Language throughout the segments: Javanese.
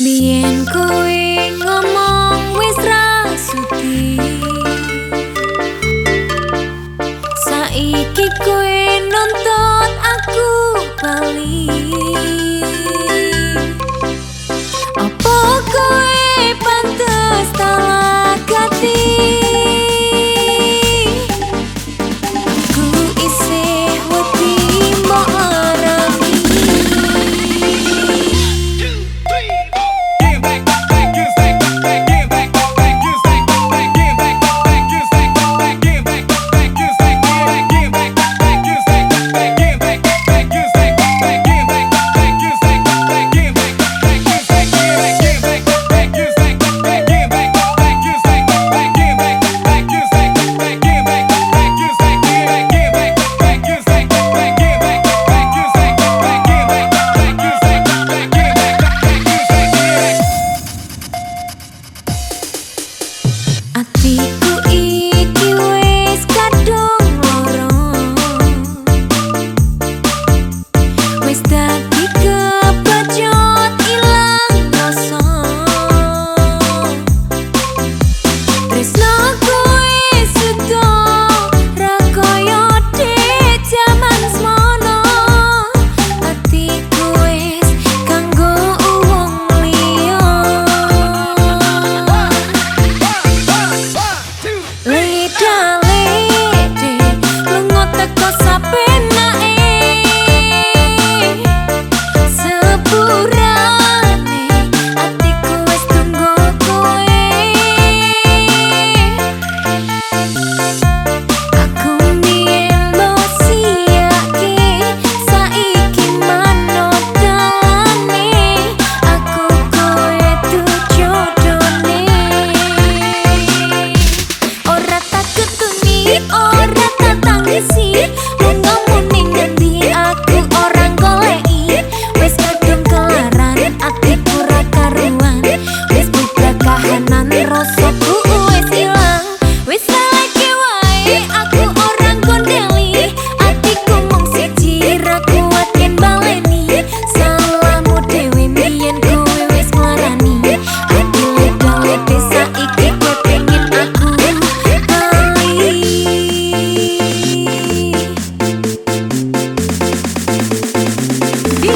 Bien kowe ngomong wis rasuti Saiki kowe nuntut aku bali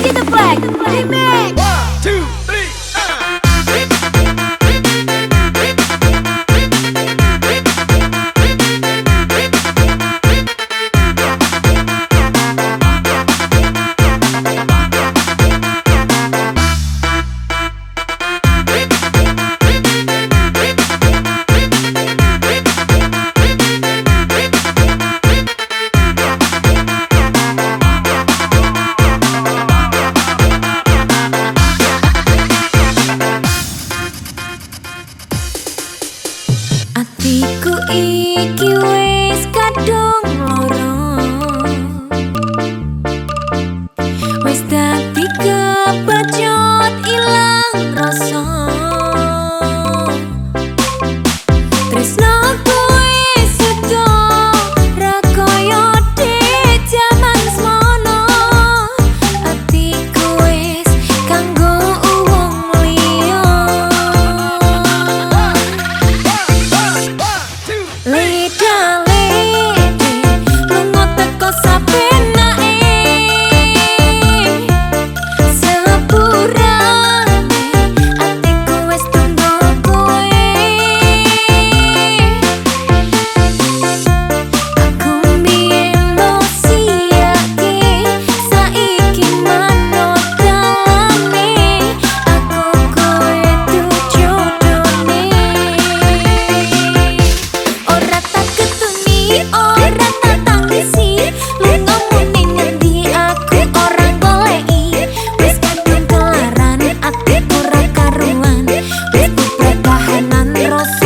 get the flag. Amen. の